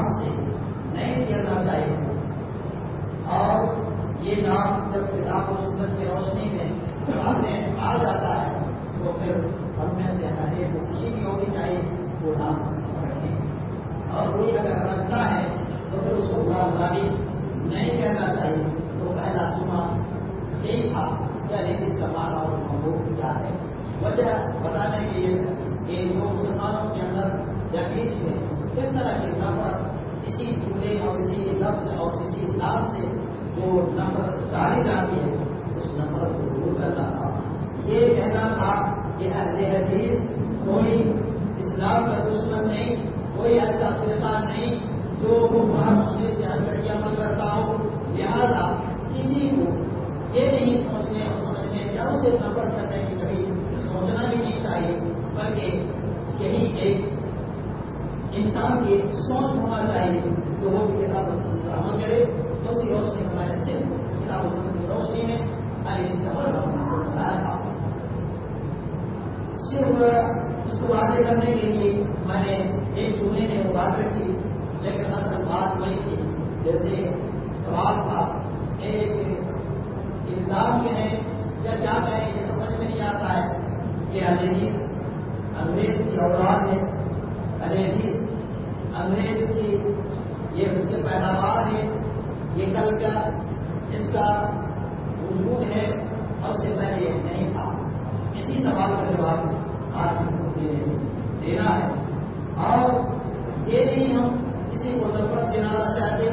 نام سے نہیں چھیڑنا چاہیے۔ اور یہ نام جب کتاب و سنت کی روشنی میں سامنے آ جاتا ہے، تو پھر ہم میں سے ہر ایک کو خوشی بھی ہونی چاہیے وہ نام رکھیں اور کوئی اگر رکھتا ہے، تو پھر اس کو برا برا نہیں کہنا چاہیے۔ تو پہلا جمعہ یہی تھا۔ کیا لیکن اس کا مانا اور محبوب کیا ہے۔ وجہ بتانے کے لیے کہ جو مسلمانوں کے اندر یا بیچ میں کس طرح کی نفرت اسی جملے اور اسی لفظ اور اسی نام سے جو نفرت ڈالی جاتی ہے، اس نفرت کو دور کرنا تھا یہ کہنا تھا کہ اہل حدیث کوئی اسلام کا دشمن نہیں، کوئی ایسا فرقہ نہیں، جو مسجد سے ہر کر عمل کرتا ہو، لہذا کسی کو یہ نہیں سوچنے اور سمجھنے یا اسے نفرت کرنے کی کبھی سوچنا بھی نہیں چاہیے، بلکہ یہی ایک انسان کی سوچ ہونا چاہیے۔ کہ وہ بھی کتاب و پر عمل کرے، تو اسی روشنی ہمارے سے کتاب و کی روشنی میں علی استعمال بتایا تھا صرف اس کو واضح کرنے کے لیے میں نے ایک چونے میں وہ بات رکھی، لیکن اصل بات وہی تھی۔ جیسے سوال تھا، ایک الزام کے ہیں یا کیا کہیں یہ سمجھ میں نہیں آتا ہے کہ انگریز انگریز کی اولاد ہے۔ انگریز انگریز کی پیداوار ہے، یہ کل کا اس کا وجود ہے، اور اس سے پہلے نہیں تھا۔ اسی سوال کا جواب آج دینا ہے۔ اور یہ نہیں ہم کسی کو نفرت دلانا چاہتے،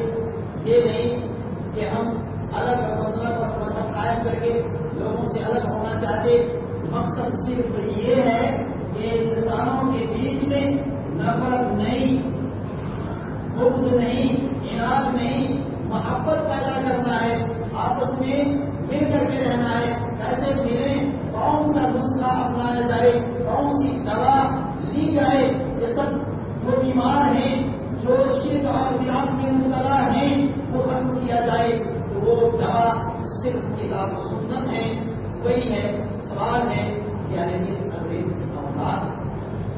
یہ نہیں کہ ہم الگ مسئلہ پر مذہب قائم کر کے لوگوں سے الگ ہونا چاہتے۔ مقصد صرف یہ ہے کہ انسانوں کے بیچ میں نفرت نہیں، بغض نہیں محبت پیدا کرنا ہے، آپس میں مل کر کے رہنا ہے۔ کیسے ملیں کون سا نسخہ اپنایا جائے، کون سی دوا لی جائے؟ یہ سب جو بیمار ہیں، جو شرک اور وراثت میں مبتلا ہیں، وہ ختم کیا جائے۔ تو وہ دوا صرف کتاب و سنت ہے، وہی ہے، سوال ہے کہ علیہ انگریز کی اولاد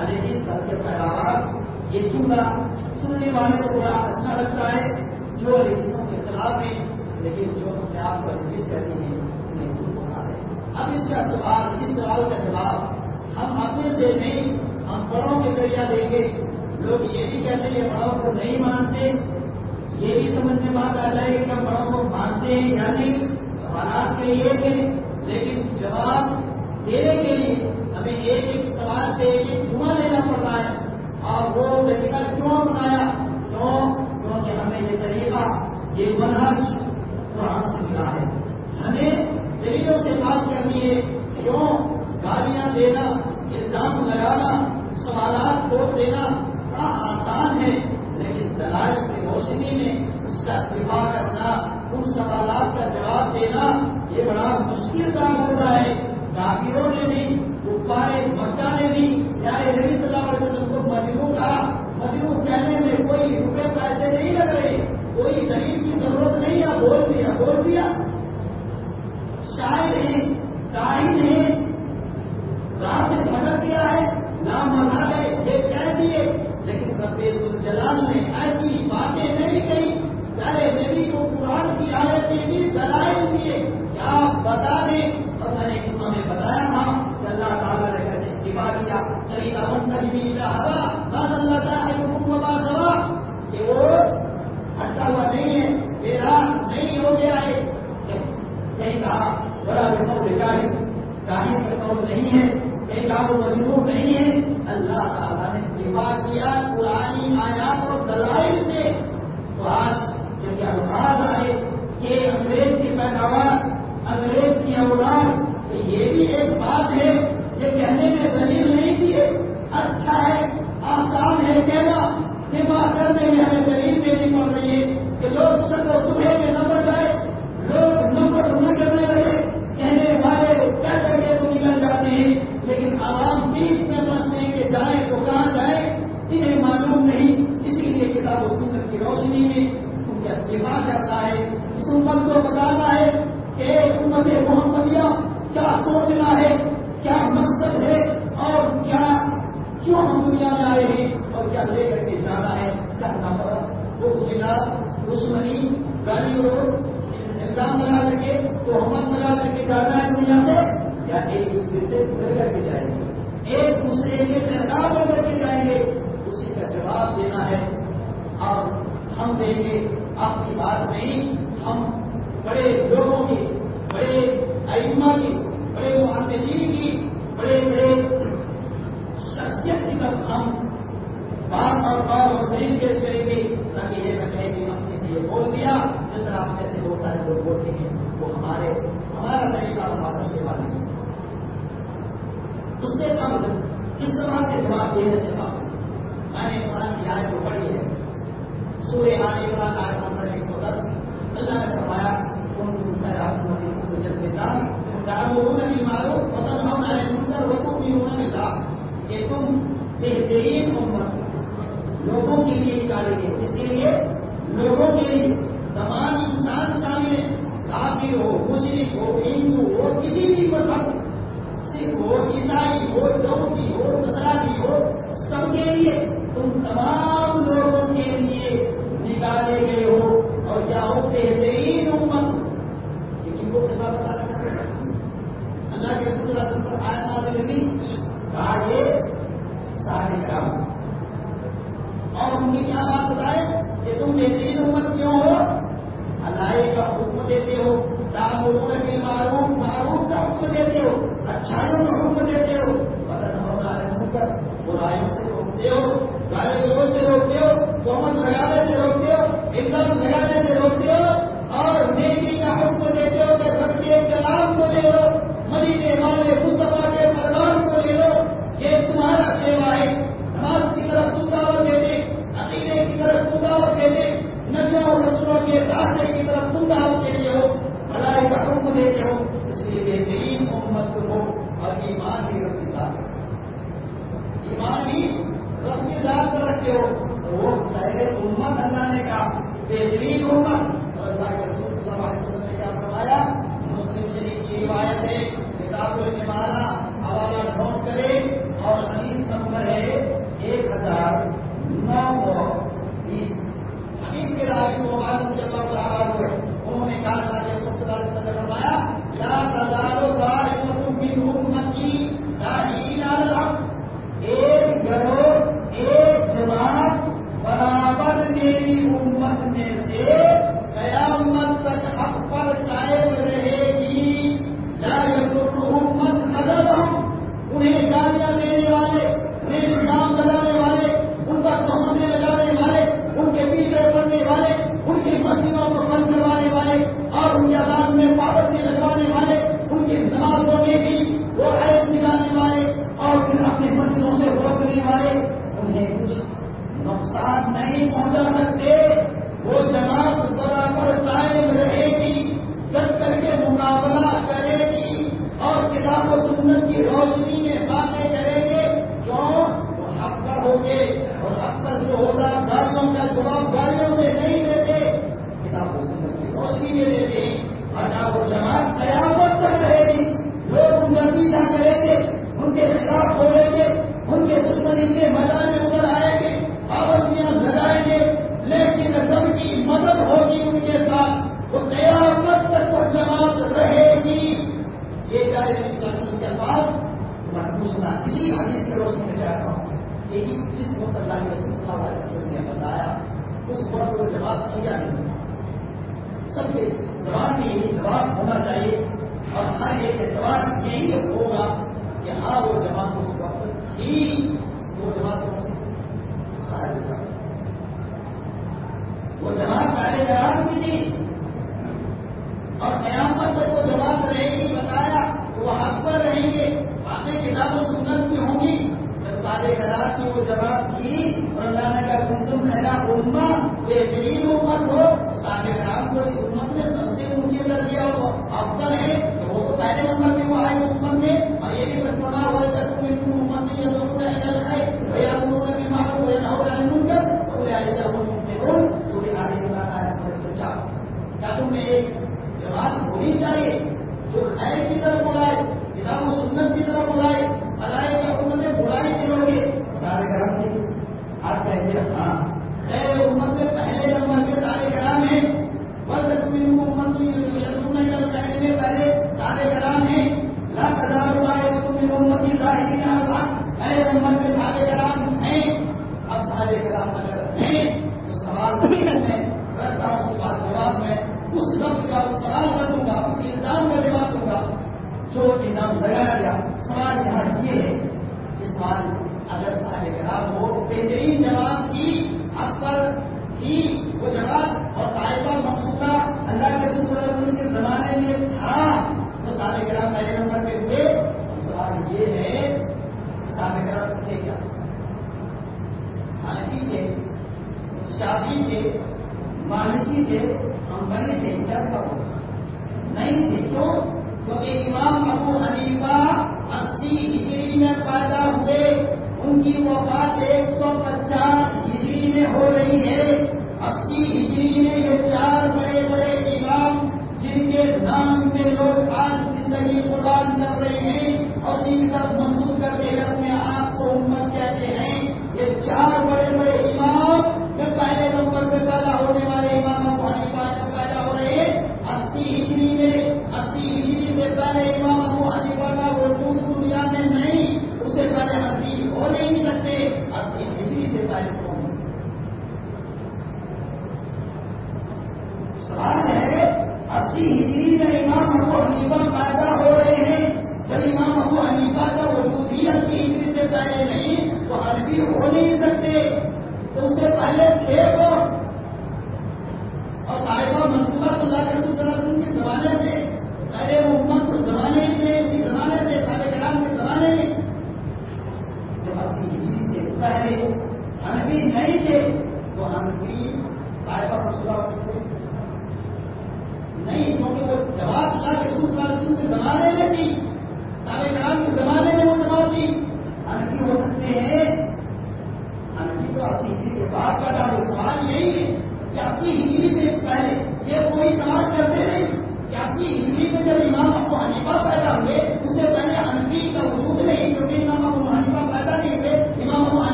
علیہ کے پیداوار یہ جملہ سننے والے کو بڑا اچھا لگتا ہے۔ جو علیہ کے خلاف لیکن جو اپنے آپ کو انگریز کرتی ہیں، انہیں دور ہونا ہے۔ اب اس کا سوال، اس سوال کا جواب ہم اپنے سے نہیں، ہم بڑوں کے ذریعہ دیں گے۔ لوگ یہ بھی کہتے ہیں، بڑوں کو نہیں مانتے۔ یہ بھی سمجھ میں بات آ جائے کہ ہم بڑوں کو مانتے ہیں یا نہیں، سوالات کے لیے کہ لیکن جواب دینے کے لیے ہمیں ایک ایک سوال پہ ایک ایک جمعہ لینا پڑتا ہے۔ اور وہ طریقہ کیوں بنایا کیوں؟ کیونکہ ہمیں یہ طریقہ یہ منہج قرآن سے ملا ہے۔ ہمیں دلیلوں سے بات کرنی ہے کیوں گالیاں دینا، الزام لگانا، سوالات چھوڑ دینا بڑا آسان ہے، لیکن دلائل کی روشنی میں اس کا دفاع کرنا، ان سوالات کا جواب دینا، یہ بڑا مشکل کام ہوتا ہے۔ کافیوں نے بھی گپارے مکہ نے بھی، پیارے نبی صلی اللہ علیہ وسلم کو مجنو کہا۔ مجنو کہنے میں کوئی روپے پیسے نہیں لگ رہے، کوئی دلیل تو نہیں رہا بول دیا بول دیا۔ شاید ہے قائد ہے رات نے مدد کیا ہے نہ منا گئے یہ کہہ دیے۔ لیکن ربیز الجلال نے ایسی باتیں نہیں کہی۔ پہلے نبی کو قرآن کی آیتیں بھی دلائل دیے۔ کیا آپ بتا دیں؟ اور میں نے قسم میں بتایا ہاں کہ اللہ تعالیٰ نے کیا طریقہ منتظر مجبور نہیں ہے۔ اللہ تعالیٰ نے بیمار کیا۔ جواب دینا ہے۔ اور ہم دیں گے آپ کی بات نہیں، ہم بڑے لوگوں کی، بڑے علما کی، بڑے محدثین کی، بڑے بڑے شخصیت کی طرف ہم بار بار بار اور نہیں پیش کریں گے۔ تاکہ یہ نہ کہیں گے ہم کسی نے بول دیا، جس طرح آپ میں بہت سارے لوگ بولتے ہیں، وہ ہمارے، ہمارا طریقہ ہمارا سیوا نہیں اس سے کم اس طرح کے جواب دینے سے آج کو پڑھی ہے سورہ آنے کا آج نمبر 110 اللہ نے فرمایا کون پوچھتا ہے آپ کو جنت دیتا تعملون بالمعروف وتنهون عن بھی وتؤمنون بالله کہ تم بہترین امت لوگوں کے لیے نکالے گے۔ اس کے لیے؟ لوگوں کے لیے۔ تمام انسان شامل کافی ہو مسلم ہو، ہندو ہو، کسی بھی مذہب سکھ ہو، عیسائی ہو، یہودی ہو نظراتی ہو، سب کے لیے۔ تم تمام لوگوں کے لیے نکالے گئے ہو اور کیا ہو بہترین امت۔ کسی کو پتا بتا اللہ کے سلسلہ پر آیا نازل کہا یہ سارے کام اور ان کی کیا بات بتائے کہ تم بہترین امت کیوں ہو؟ اللہ کا حکم دیتے ہو۔ لوگوں کے معروف معروف کا حکم دیتے ہو۔ اچھائیوں کا حکم دیتے ہو۔ بدن ہونا ہے برائیوں سے روکتے ہو۔ ہے جواب دیا نہیں سب کے زبان میں یہی جواب ہونا چاہیے اور ہر ایک جواب یہی ہوگا کہ ہاں وہ جواب اس وقت ہی وہ جواب وہ جواب سارے جواب کی تھی اور قیامت تک وہ جواب رہے گی، بتایا، وہ حق پر رہیں گے۔ باتیں کتاب و سنت کی ہوں گی۔ سارے خیرات کی وہ جواب تھی اور اللہ نے کا کم خیرات یہ میری کو صاحب رام کو کو بہترین کہ اٹلی میں پیدا ہو رہے ہیں۔ جب امام ابو حنیفہ کا وجودیت کی ہندی سے پہلے نہیں، تو عربی ہو نہیں سکتے۔ تو اس سے پہلے تھے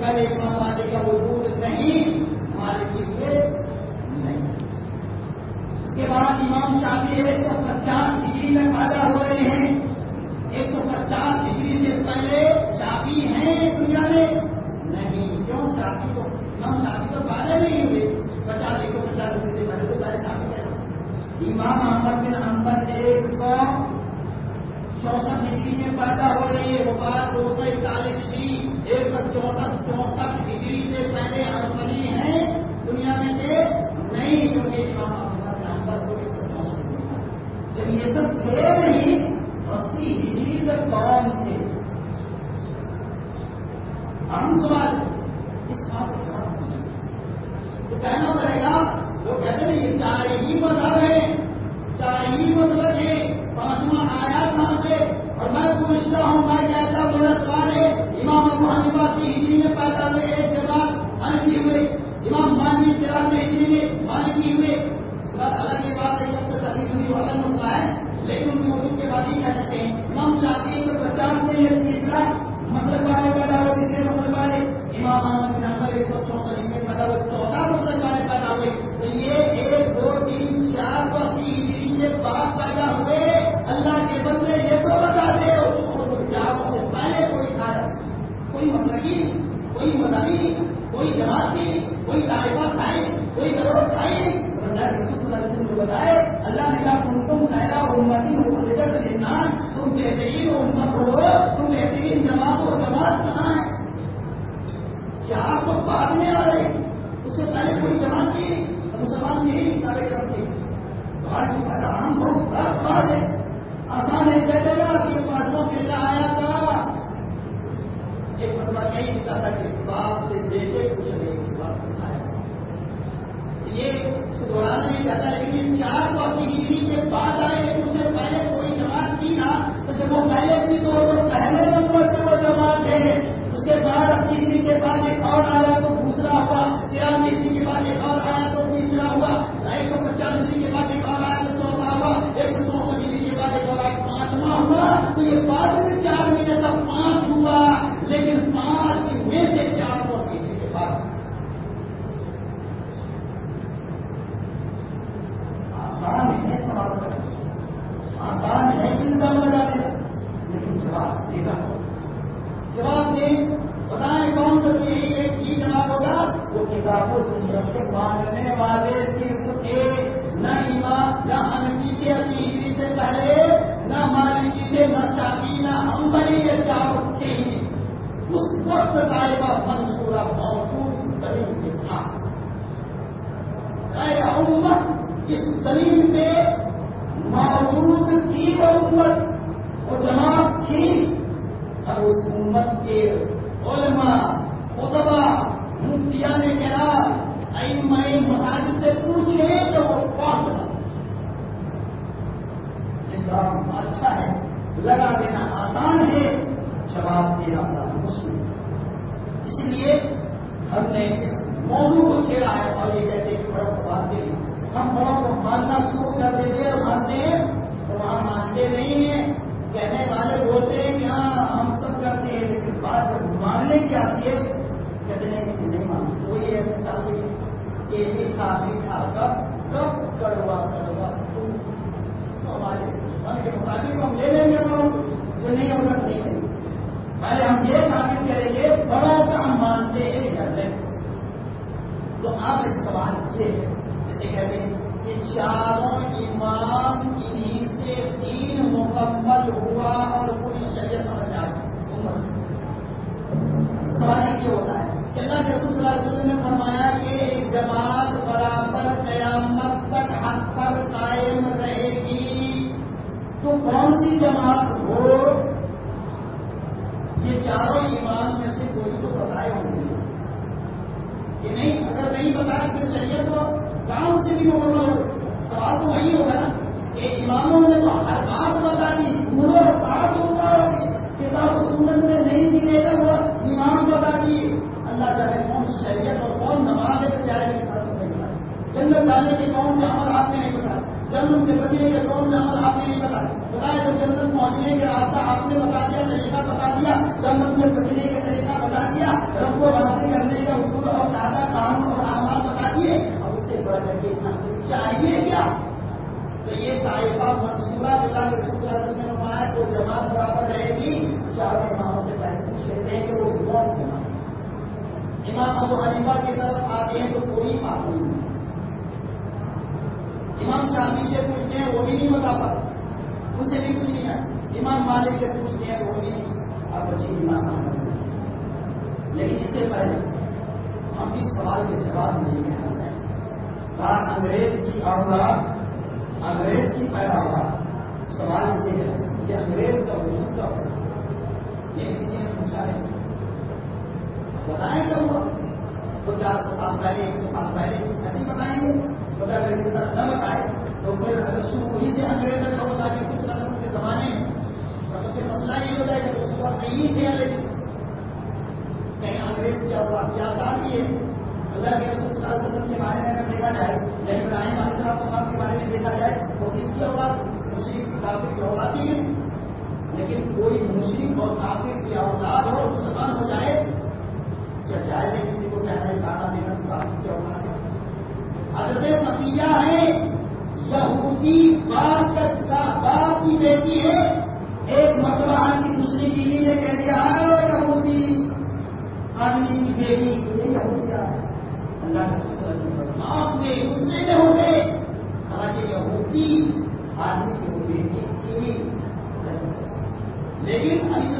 پہلے امام مالک کا وجود نہیں مالکی سے نہیں۔ اس کے بعد امام شافی ایک سو پچاس ڈگری میں پیدا ہو رہے ہیں۔ ایک سو پچاس ڈگری سے پہلے شافی ہیں دنیا میں؟ نہیں۔ کیوں؟ شافی کو، امام شافی تو پیدا نہیں ہوئے۔ پچاس، ایک سو پچاس ڈگری سے پہلے تو پہلے شافی ہے امام احمد بن احمد ایک سو چونسٹھ ڈگری میں پیدا ہو رہی ہے وہ بات دو سو اکتالیس ڈگری ایک سو چونسٹھ چونسٹھ ڈگری سے پہلے اربنی ہیں دنیا میں ایک نہیں کیونکہ امام احمد کا اندر کو ایک جب یہ سب تھے نہیں، اسی ڈگری سے قوم تھے اہم سوال اس بات کو سمجھ تو کہنا پڑے گا، وہ کہتے ہیں، یہ چار ہی مذہب ہے چار ہی مطلب ہے پانچواں آیا کہاں سے، اور میں پوچھتا ہوں، میں کیسا ہوں میرا سوال امام ابو حنیفہ کی ہندی میں پیدا ہوئے ایک جماعت الگ ہوئے امام مانی چراغ میں ہندی میں الگ ہوئے اس بات الگ یہ بات ہے، جب سے تحریر ہوئی وہ الگ ہوتا ہے، لیکن ان کے وجود کے بعد ہی کہہ سکتے ہیں، امام شافی کے پچاس میں یہ تیسرا والے پیدا ہوئے تیسرے مطلب والے مطلب امام احمد نے والے صرف ایک، نہ امام نہ انفی کے تیسری سے پہلے، نہ مالکی سے نہ شادی نہ ہم بنی یا چار اٹھے اس وقت طالبہ کا کم کروا تو یہ طائفہ منصوبہ اللہ کے رسول اللہ نے فرمایا تو جماعت برابر رہے گی چاروں اماموں سے تحقیق لیتے ہیں کہ وہ کون سے امام ابو حنیفہ کی طرف آتے ہیں تو کوئی معلوم نہیں۔ امام شامی سے پوچھتے ہیں، وہ بھی نہیں بتا پاتا ان سے بھی کچھ نہیں ہے۔ امام مالک سے پوچھتے ہیں، وہ بھی نہیں۔ اور بچی امام لیکن اس سے پہلے ہم اس سوال کے جواب نہیں دیں انگریز کی اولاد انگریز کی پیداوار۔ سوال یہ ہے کہ انگریز کا وجود کا یہ کسی نے پوچھا ہے۔ بتائیں کب دو چار سو سال پہلے، ایک سو سال پہلے۔ ایسی بتائیں گے؟ پتا اگر طرح نہ بتائے تو پھر سوئی سے انگریز کا ہو سکے سو سال کے زمانے کا تو پھر مسئلہ یہ ہوتا ہے کہ اس کا نہیں کیا لیکن کہیں انگریز کیا ہوا؟ کیا کام ہے اللہ کے رسول صلی اللہ علیہ وسلم کے بارے میں اگر دیکھا جائے، یا ابراہیم علیہ السلام کے بارے میں دیکھا جائے، تو کس کی اولاد مشرق کافی کی اولاد ہی ہے۔ لیکن کوئی مشرق اور کافی کی اولاد ہو، مسلمان ہو جائے، کیا جائز ہے کسی کو کیا ہے کانا دینا کی اولاد ہے حضرت نتیجہ ہے یہودی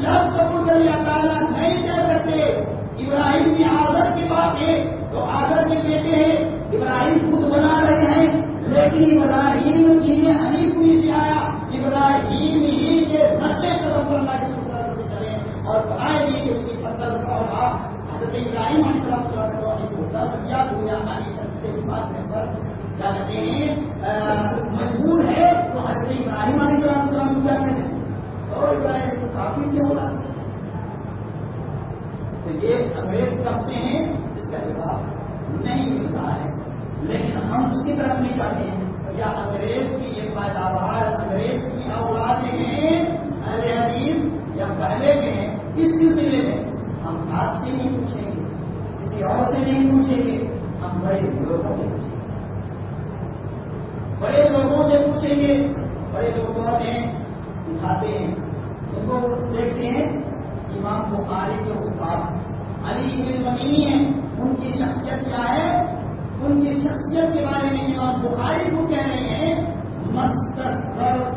لیکن اسلام قبول کر تعالیٰ نہیں کہہ سکتے ابراہیم کی آدر کی بات ہے تو آدر کے بیٹے ہیں ابراہیم خود بنا رہے ہیں لیکن ابراہیم کی حریف بھی آیا ابراہیم ہی کے نشے قدم پر اللہ کے سسرال میں چلے اور بتائے بھی کہ اس کی پتھر کا ہوگا حضرت ابراہیم علیہ السلام صلاح کو دس یا دنیا آنے سے بات میں پر کیا کہتے ہیں مجبور ہے تو حضرت ابراہیم علیہ السلام السلام کو کیا کہتے ہیں اور ابراہیم کو کافی کیا ہوگا تو یہ انگریز کب سے ہیں اس کا جواب نہیں ملتا ہے لیکن ہم اس چاہتے ہیں یا انگریز کی یہ پیداوار انگریز کی اولادیں ہیں۔ اہل حدیث یا پہلے کے ہیں اس سلسلے میں؟ ہم ہاتھ سے نہیں پوچھیں گے، کسی اور سے نہیں پوچھیں گے، ہم بڑے لوگوں سے پوچھیں گے۔ بڑے لوگوں سے پوچھیں گے، بڑے لوگوں نے اٹھاتے ہیں۔ ان کو دیکھتے ہیں، امام بخاری کے استاد علی بن مدینی ہیں۔ ان کی شخصیت کیا ہے؟ ان کی شخصیت کے بارے میں امام بخاری کو کہہ رہے ہیں مستثر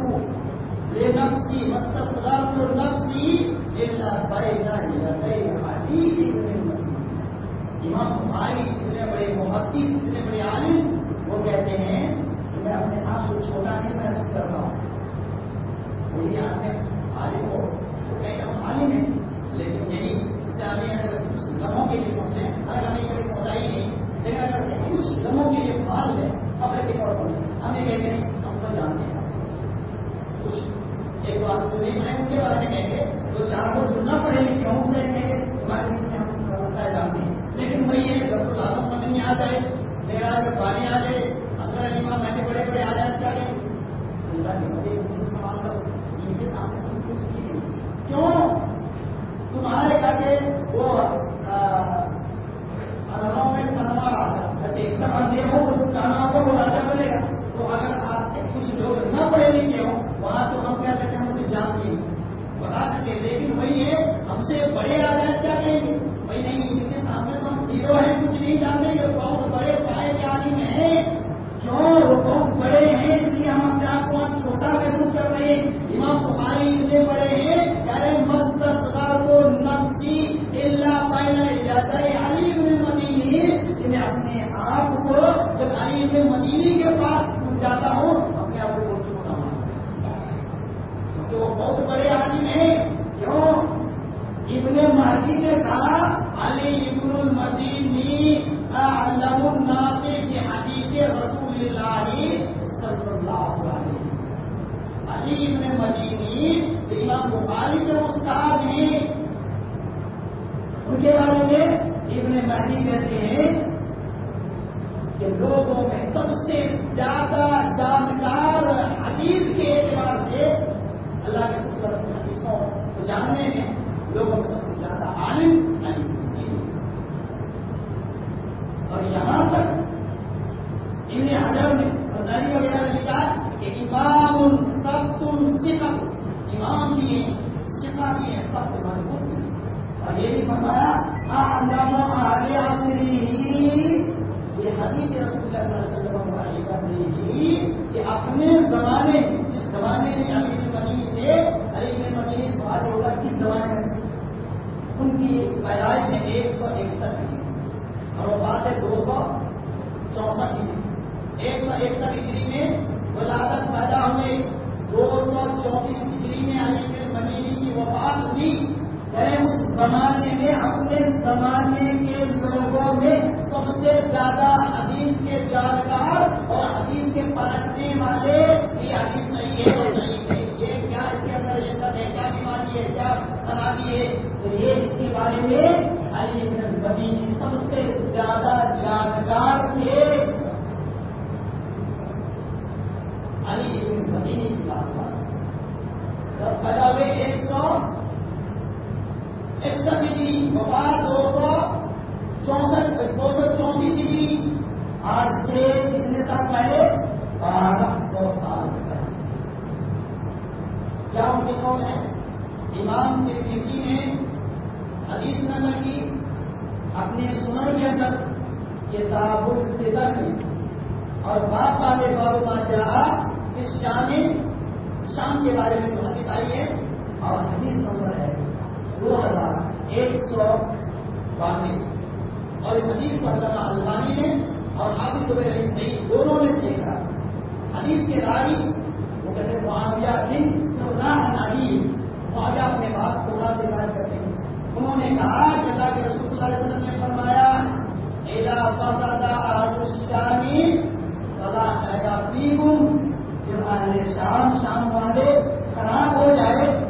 بے نفس کی مستثر نفس کی امام بخاری اتنے بڑے محبت اتنے بڑے عالم، وہ کہتے ہیں کہ میں اپنے آپ کو چھوٹا نہیں محسوس کرتا ہوں۔ وہی آدمی عالم ہو تو کہیں ہم عالم ہیں۔ لیکن یہی اسے ابھی اگر کچھ لمحوں کے لیے سوچ لیں اگر ہمیں کبھی سوچا ہی نہیں لیکن اگر کچھ لمحوں کے لیے بھال لیں خبر کے طور پر ہمیں کہتے ہیں، ہم کو جانتے ہیں۔ کچھ ایک بات تو نہیں میں ان کے بارے میں کہیں گے، تو چار کو جڑنا پڑے گی کیوں سے کہیں گے۔ تمہارے بیچ میں ہم ہوتا جانتے ہیں۔ لیکن وہی ہے، جب تو لازم مدنی آ جائے، میرا اگر پانی آ جائے اصل علی ماں میں نے بڑے بڑے آ جائے، کیا کہ سوال کرو ان کے سامنے تم کچھ نہیں۔ کیوں؟ تمہارے گھر کے وہ میں پنما رہا تھا ایسے دیکھو طرح دے ہو تو کہنا گا؟ تو اگر آپ کچھ لوگ نہ پڑھے لکھے ہوں، وہاں تو ہم کہہ سکتے ہیں، ہم کچھ جانتے ہیں بتا سکتے لیکن وہی ہے ہم سے بڑے آ جائیں کیا کہیں گے وہی نہیں ان کے سامنے تو ہم ہیرو ہیں کچھ نہیں جانتے یہ بہت بڑے پائے کے عالم ہیں کیوں وہ بہت بڑے ہیں اس لیے ہم اپنے آپ کو چھوٹا محسوس کر رہے ہیں امام بخاری اتنے بڑے ہیں کہہ مستقبل کو نفسی اللہ پہلے جاتا ہے علی بن مدینی کہ میں اپنے آپ کو جب علی بن مدینی کے پاس جاتا ہوں اپنے آپ کو چھوٹا مانتا تو بہت بڑے عالم ہیں کیوں ابن مہدی نے کہا علی ابن المدینی علم الناصر کی حدیث رسول اللہ صلی اللہ علیہ علی ابن مدینی امام بخاری کے استاد ہیں ان کے بارے میں ابن مہدی کہتے ہیں کہ لوگوں میں سب سے زیادہ جانکار حدیث کے اعتبار سے اللہ کے سب حدیثوں کو جاننے میں لوگوں میں سب سے زیادہ عالم علی اور یہاں تک ابن حجر نے رضائی وغیرہ نے لکھا کہ امام سب تم سکھ امام بھی ہیں سکھا بھی ہیں سب مضبوط ہیں اور یہ بھی فرمایا آگے آسری یہ حدیث رسول اللہ صلی اللہ علیہ وسلم ہی کہ اپنے زمانے، جس زمانے میں علی میں مدین تھے، علی میں مدین سوال ہوگا کس زمانے میں؟ ان کی پیدائش میں ایک سو اکسٹھ کی اور وہ بات ہے دو سو چونسٹھ کی ایک سو اکسٹھ ہجری میں ولادت پیدا ہوئے، دو سو چونتیس ہجری میں علی مدینے کی وفات ہوئی۔ گئے اس زمانے میں، اپنے زمانے کے لوگوں میں سب سے زیادہ حدیث کے جانکار اور حدیث کے پلٹنے والے۔ یہ حدیث نہیں ہے اور نہیں ہے۔ یہ کیا اس کے اندر یہ سب ہے؟ کیا بیماری ہے؟ کیا خرابی ہے؟ تو یہ اس کے بارے میں علی بن سب سے زیادہ جانکار تھے۔ علی بن کی بات۔ اور بدلے ایک سو ایک سو ڈگری بخار دو سو چونسٹھ دو سو چونتیس ڈگری آج سے کتنے سال پہلے؟ بارہ سو سال کیا ان کے کون ہے امام کے کسی نے حدیث نظر کی۔ اپنے سنر کے اندر کتاب الفطر اور باپ والے باب ماں جہاں اس شامل شام کے بارے میں جو حدیث آئی ہے، اور حدیث نمبر ہے دو ہزار ایک سو بانوے۔ اور اس حدیث کو اللہ البانی نے اور حافظ زبیر علی صحیح دونوں نے دیکھا۔ حدیث کے راوی وہ کہتے ہیں معاویہ دن ابھی معاویہ اپنے بات کو سے بات کرتے ہیں۔ انہوں نے کہا کہ اللہ کے رسول صلی اللہ علیہ وسلم نے فرمایا ایلا فضل الشامی فلا ایلا فیکم جب اہل شام شام والے خراب ہو جائے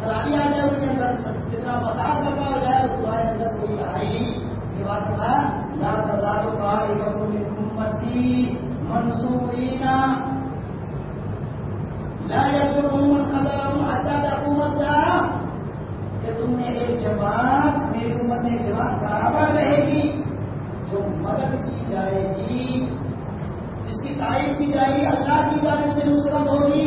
خرابی آ جائے ان کے اندر جتنا بتا کرنا ہو جائے تو تمہارے اندر کوئی لڑائی نہیں۔ یہ بات کہا لا تزال قائمة من امتی منصورین لا يضرهم من خذلهم حتى تقوم الساعة. کہ تم نے ایک جماعت، میری امت میں جماعت برابر رہے گی، جو مدد کی جائے گی۔ جس کی تعریف کی جائے گی، اللہ کی جانب سے نصرت ہوگی،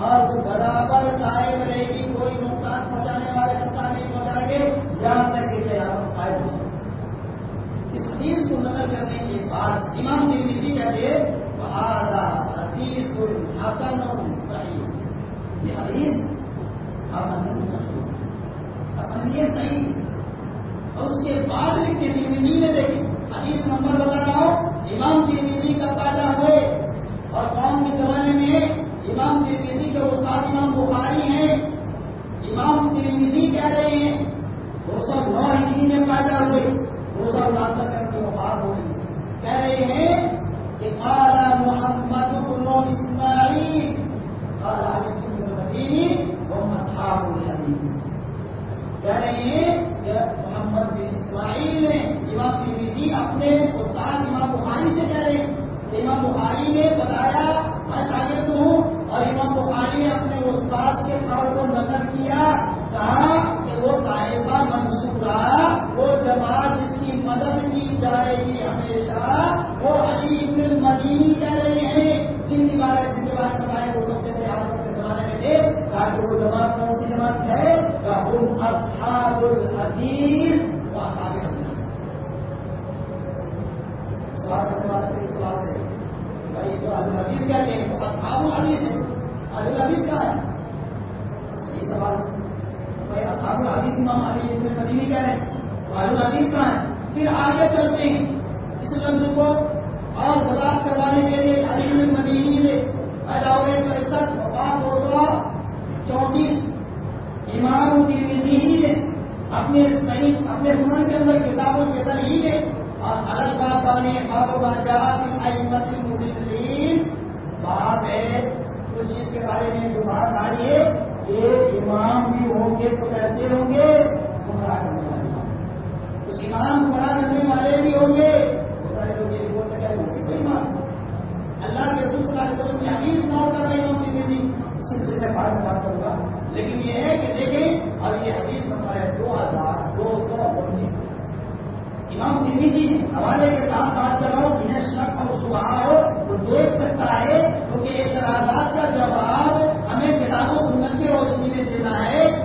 اور وہ برابر قائم رہے گی، کوئی نقصان پہنچانے والے نقصان نہیں پہنچائیں گے، جہاں تک کہ قیامت قائم ہو اس حدیث کو نقل کرنے کے بعد امام ترمیزی کہتے ہیں آدھا حدیث الحسن صحیح یہ حدیث حسن صحیح حسن یہ صحیح اور اس کے بعد کے ترمیزی میں دیکھیں، حدیث نمبر بتا رہا ہوں امام ترمیزی کا پیدا ہوئے اور قوم کے زمانے میں امام ترمیزی کے استاد امام بخاری ہیں۔ امام ترمیزی کہہ رہے ہیں دو سو نو ہندی میں پیدا ہوئے دو سو نات کر کے وفات ہو گئی کہہ رہے ہیں کہ قال محمد بن اسماعیل، قال علی بن المدینی محمد صاحب الحدیث۔ کہہ رہے ہیں کہ محمد بن اسماعیل نے امام ترمیزی اپنے استاد امام بخاری سے کہہ رہے ہیں۔ امام بخاری نے بتایا، میں شاگرد ہوں اور امام بخاری نے اپنے استاد کے قول کو نقل کیا، کہا کہ وہ طائفہ منصورہ وہ جماعت جس کی مدد کی جائے گی ہمیشہ، وہ علی ابن المدینی کہہ رہے ہیں، جن کی بارے بارے میں بتائے وہ سب سے پہلے کے زمانے میں تھے، تاکہ وہ جماعت کون سی جماعت ہے؟ ہم اصحاب الحدیث۔ سوال کرنے سے سوال بھائی جو ابو حدیث کہتے ہیں وہ اصحاب ہے حدیث کیا ہے سوال بھائی اصحاب الحدیث امام علی ابن کہہ رہے ہیں تو حدیث کہاں ہے پھر آگے چلتے ہیں اس لفظ کو اور وضاحت کروانے کے لیے علی ابن المدینی سے پیدا ہوئے چونتیس امام ترمیزی نے اپنے صحیح اپنے سنن کے اندر کتابوں کے اندر ہی نے اور الگ بات بنے باب بادشاہ المسلم بات ہے اس چیز کے بارے میں جو بات آ رہی ہے کہ امام بھی ہوں گے تو کیسے ہوں گے؟ گمراہ کرنے والے اس امام گمراہ کرنے والے بھی ہوں گے، وہ سارے لوگ یہ رپورٹ کیا ہوں گے کوئی امام اللہ کے رسول صلی اللہ علیہ وسلم کی حدیث نہ کر رہے ہوں گے بھی سلسلے میں بعد بات کروں گا۔ لیکن یہ ہے کہ دیکھیں، اور یہ حدیث نمبر ہے دو ہزار دو سو امام دلی جی حوالے کے ساتھ بات کر رہا ہوں جنہیں شک اور صبح ہو، وہ دیکھ سکتا ہے کیونکہ اعتراضات کا جواب ہمیں کتابوں سنت کی روشنی میں دینا ہے۔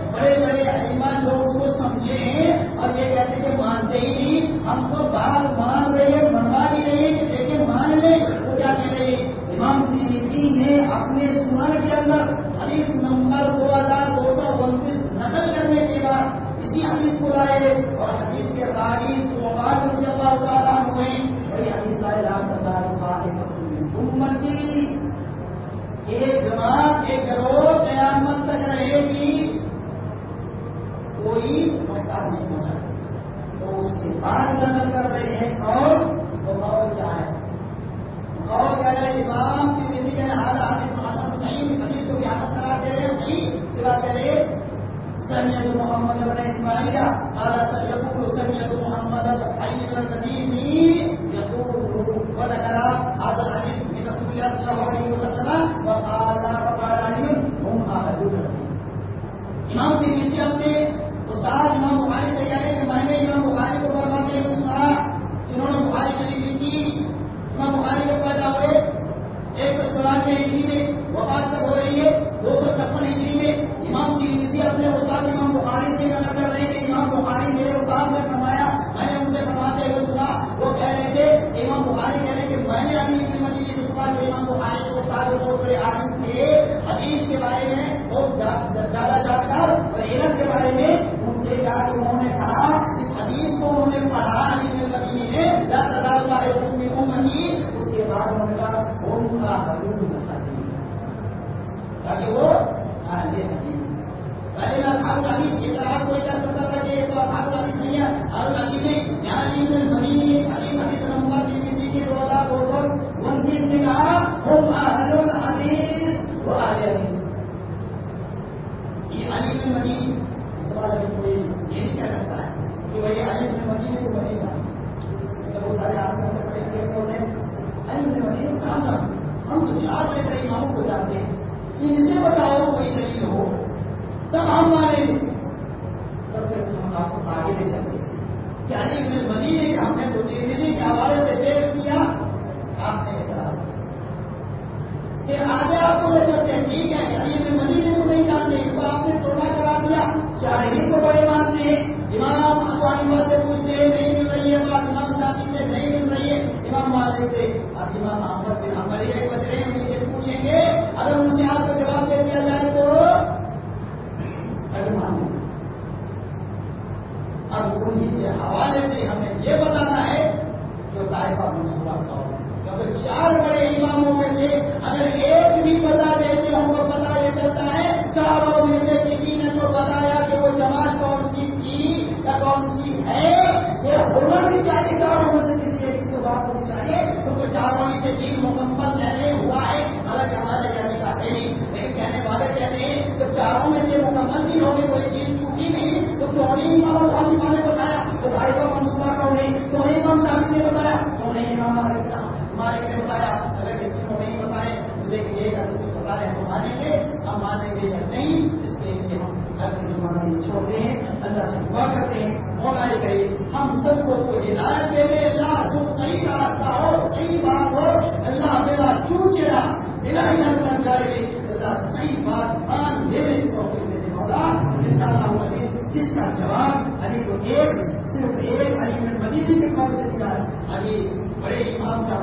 دعا کرتے ہیں، مولا یہ ہم سب کو کوئی ہدایت دے دے، اللہ جو صحیح راستہ ہو، صحیح بات ہو، اللہ میرا چوچرا میرا ہی ہم بن جائے اللہ صحیح بات مان دے دے تو مولا ان شاء اللہ جس کا جواب، ابھی تو ایک، صرف ایک علی مدینے کے طور سے دیا ہے۔ ابھی بڑے امام کا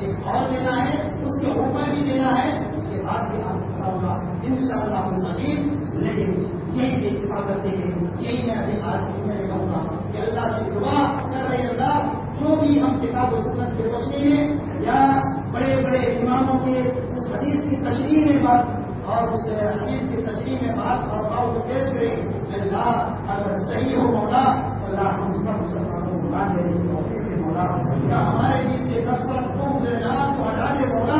ایک اور دینا ہے اس کے اوپر بھی دینا ہے اس کے بعد بھی آپ ہوگا ان شاء اللہ مزید لیکن یہی اتفاق کرتے ہیں یہی میں ابھی آج میں کہوں گا کہ اللہ کی دعا کر رہے اللہ جو بھی ہم کتاب و سنت کے روشنی میں یا بڑے بڑے اماموں کے اس حدیث کی تشریح میں بات اور اس حدیث کی تشریح میں بات اور بات کو پیش کریں اللہ اگر صحیح ہو مولا اللہ ہم سب مسلمانوں کو مان دینے کی موقع کے مولا۔ یا ہمارے بیچ کے نفرت خوف جان کو ہٹا دے مولا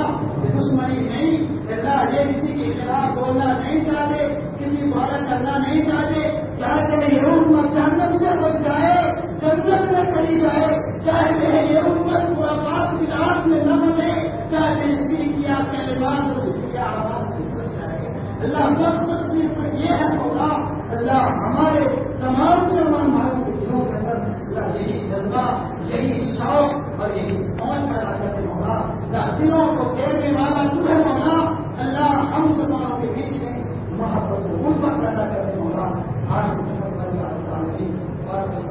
دشمنی نہیں، اللہ یہ کسی کے خلاف بولنا نہیں چاہتے، کسی کو الگ کرنا نہیں چاہتے۔ چاہتے یہ امت جہنم سے بچ جائے، جنت میں چلی جائے چاہے یہ امت پورا بات ملاپ میں نہ بنے چاہے اسی کیا کلمات اور اس کی آواز سے بچ جائے اللہ مقصد یہ ہے مولا اللہ ہمارے تمام مسلمان بھائیوں کے دلوں کے اندر اللہ یہی جذبہ، یہی شوق اور یہی سوچ پیدا کرتے مولا۔ اللہ دلوں کو پھیرنے والا تو ہے مولا۔ اللہ ہم مسلمانوں کے بیچ میں محبت سے غربت پیدا کرتے مولا۔ آج اور